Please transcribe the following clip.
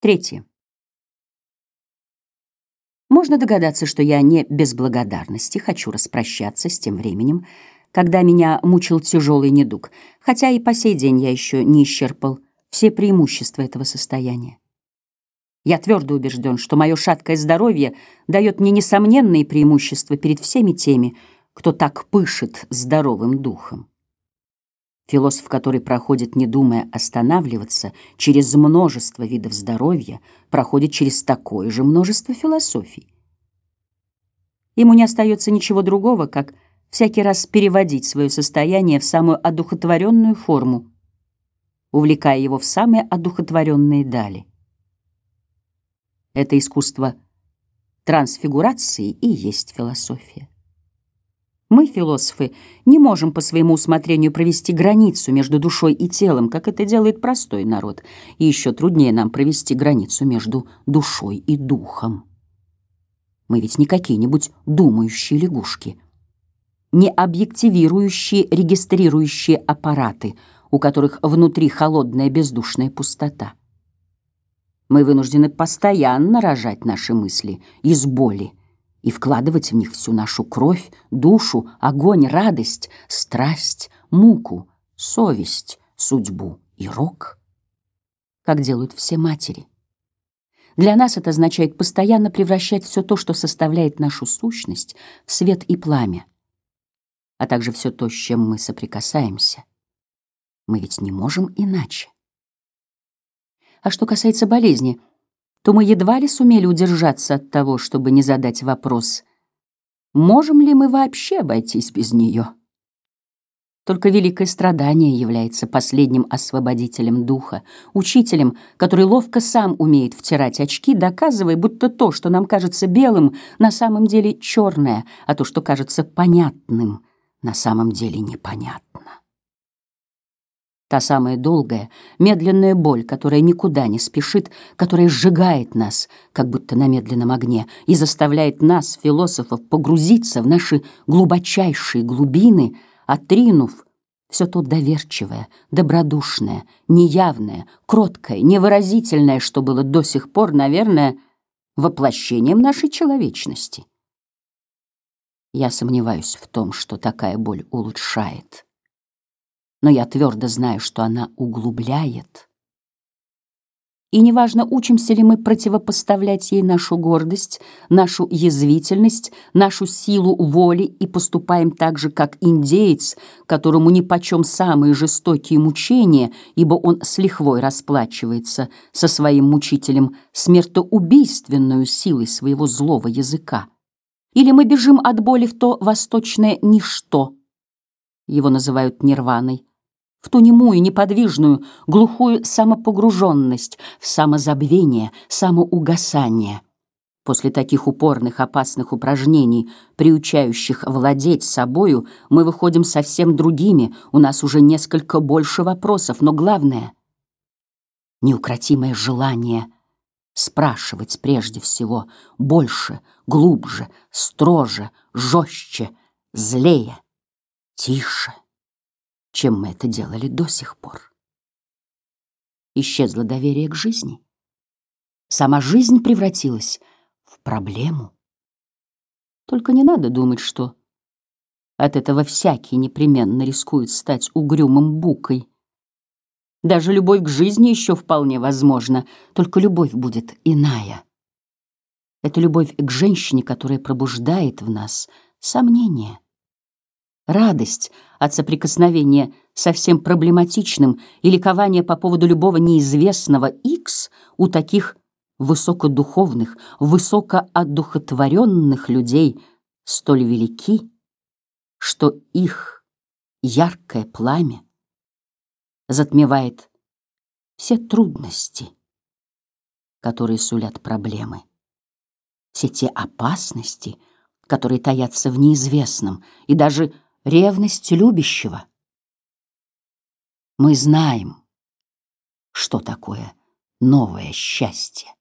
Третье. Можно догадаться, что я не без благодарности хочу распрощаться с тем временем, когда меня мучил тяжелый недуг, хотя и по сей день я еще не исчерпал все преимущества этого состояния. Я твердо убежден, что мое шаткое здоровье дает мне несомненные преимущества перед всеми теми, кто так пышет здоровым духом. Философ, который проходит, не думая останавливаться, через множество видов здоровья, проходит через такое же множество философий. Ему не остается ничего другого, как всякий раз переводить свое состояние в самую одухотворенную форму, увлекая его в самые одухотворенные дали. Это искусство трансфигурации и есть философия. Мы, философы, не можем по своему усмотрению провести границу между душой и телом, как это делает простой народ, и еще труднее нам провести границу между душой и духом. Мы ведь не какие-нибудь думающие лягушки, не объективирующие, регистрирующие аппараты, у которых внутри холодная бездушная пустота. Мы вынуждены постоянно рожать наши мысли из боли, и вкладывать в них всю нашу кровь, душу, огонь, радость, страсть, муку, совесть, судьбу и рок, как делают все матери. Для нас это означает постоянно превращать все то, что составляет нашу сущность, в свет и пламя, а также все то, с чем мы соприкасаемся. Мы ведь не можем иначе. А что касается болезни — то мы едва ли сумели удержаться от того, чтобы не задать вопрос, можем ли мы вообще обойтись без нее. Только великое страдание является последним освободителем духа, учителем, который ловко сам умеет втирать очки, доказывая, будто то, что нам кажется белым, на самом деле черное, а то, что кажется понятным, на самом деле непонятно. Та самая долгая, медленная боль, которая никуда не спешит, которая сжигает нас, как будто на медленном огне, и заставляет нас, философов, погрузиться в наши глубочайшие глубины, отринув все то доверчивое, добродушное, неявное, кроткое, невыразительное, что было до сих пор, наверное, воплощением нашей человечности. Я сомневаюсь в том, что такая боль улучшает но я твердо знаю, что она углубляет. И неважно, учимся ли мы противопоставлять ей нашу гордость, нашу язвительность, нашу силу воли и поступаем так же, как индеец, которому нипочем самые жестокие мучения, ибо он с лихвой расплачивается со своим мучителем смертоубийственную силой своего злого языка. Или мы бежим от боли в то восточное ничто, его называют нирваной, в ту немую, неподвижную, глухую самопогруженность, в самозабвение, самоугасание. После таких упорных, опасных упражнений, приучающих владеть собою, мы выходим совсем другими, у нас уже несколько больше вопросов, но главное — неукротимое желание спрашивать прежде всего больше, глубже, строже, жестче, злее, тише чем мы это делали до сих пор. Исчезло доверие к жизни. Сама жизнь превратилась в проблему. Только не надо думать, что от этого всякий непременно рискует стать угрюмым букой. Даже любовь к жизни еще вполне возможна, только любовь будет иная. Это любовь к женщине, которая пробуждает в нас сомнения радость от соприкосновения со всем проблематичным и ликование по поводу любого неизвестного X у таких высокодуховных, высокоодухотворенных людей столь велики, что их яркое пламя затмевает все трудности, которые сулят проблемы, все те опасности, которые таятся в неизвестном, и даже ревность любящего. Мы знаем, что такое новое счастье.